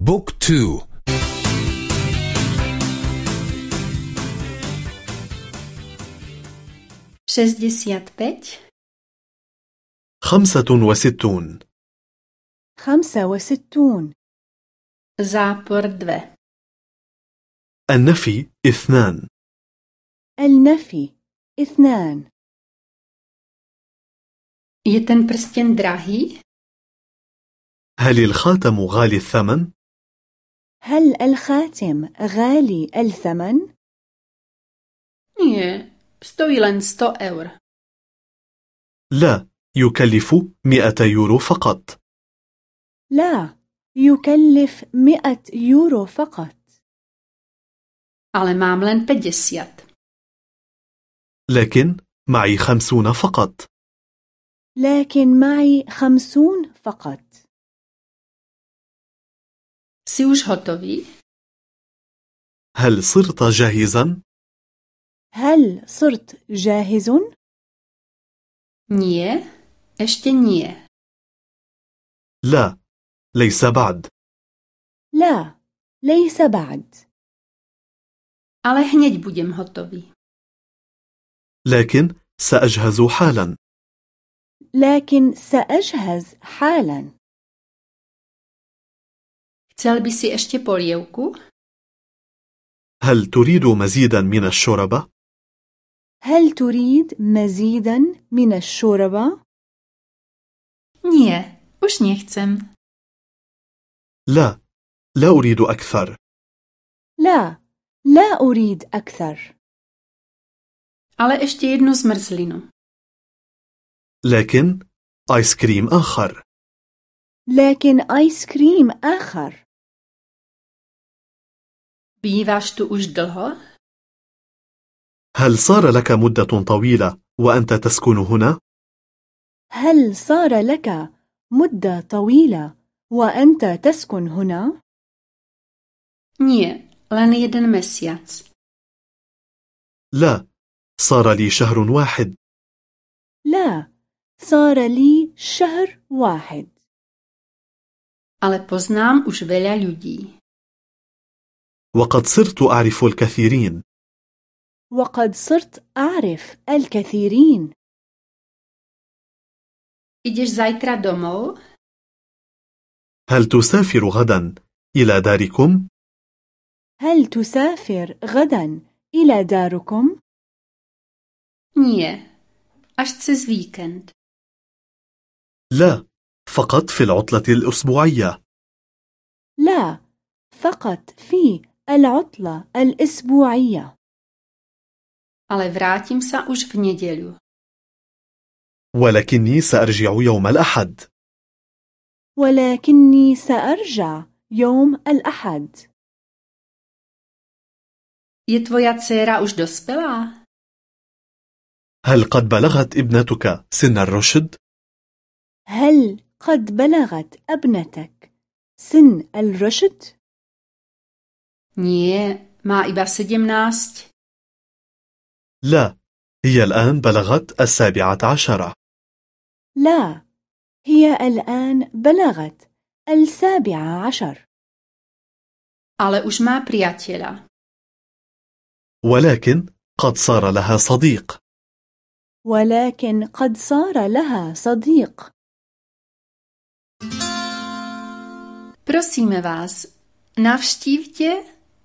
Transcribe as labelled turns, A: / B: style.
A: Book
B: two. Šesťdesiatpäť.
C: خمسة وستون.
D: خمسة وستون.
B: Zápor dve
C: النفي اثنان.
D: النفي اثنان.
B: ten prstěn drahý?
C: هل الخاتم غالي الثمن؟
D: هل الخاتم غالي الثمن؟
B: Nie, stojí len 100 eur.
C: لا. يكلف مئة يورو فقط.
D: لا. يكلف مئة يورو فقط.
B: Ale mám len 50.
C: لكن معي خمسون فقط.
D: لكن معي خمسون فقط.
B: Jsi už hotový?
C: هل صرت جاهزا؟
D: هل صرت جاهز؟
B: Nie, ještě nie.
C: لا ليس بعد
D: لا ليس بعد
B: Ale hněď budem hotový.
C: لكن سأجهز حالا
D: لكن سأجهز حالا
B: Chcel by si ještě polievku?
C: هل تريد مزيدا من الشوربة؟
D: هل تريد مزيدا من الشوربة؟
B: Nie, už nechcem.
C: لا لا أريد أكثر
D: لا لا أريد أكثر
B: Ale ještě jednu zmrzlinu.
C: لكن آيس كريم آخر
D: لكن آيس كريم آخر
B: Býváš tu už dlho?
C: هل صار لك مدة طويلة وأنت تسكن هنا؟
D: هل صار لك مدة طويلة وأنت تسكن هنا؟
B: Nie, len jeden mesiac.
C: لا صار لي شهر واحد
D: لا صار لي شهر واحد
B: Ale poznám už veľa ľudí.
C: وقد صرت أعرف الكثيرين
D: وقد صرت أعرف الكثيرين
B: Ideš zajtra domov?
C: هل تسافر غدا إلى داركم؟
D: هل تسافر غدا إلى داركم؟
B: Nie, až cez víkend.
C: لا فقط في العطلة الأسبوعية
D: لا فقط في العطلة الأسبوعية
B: Ale vrátím sa už v nedeľu.
C: ولكني سأرجع يوم الأحد
D: ولكني سأرجع يوم الأحد
B: Je tvoja dcéra už dospelá?
C: هل قد بلغت ابنتك سن الرشد؟
D: هل قد بلغت ابنتك سن الرشد؟
B: Nie, má iba 17.
C: لا هي الآن بلغت السابعة عشرة
D: لا هي الآن بلغت السابعة عشر
B: Ale už má priateľa.
C: ولكن قد صار لها صديق
D: ولكن قد صار لها صديق
B: Prosíme vás, navštívte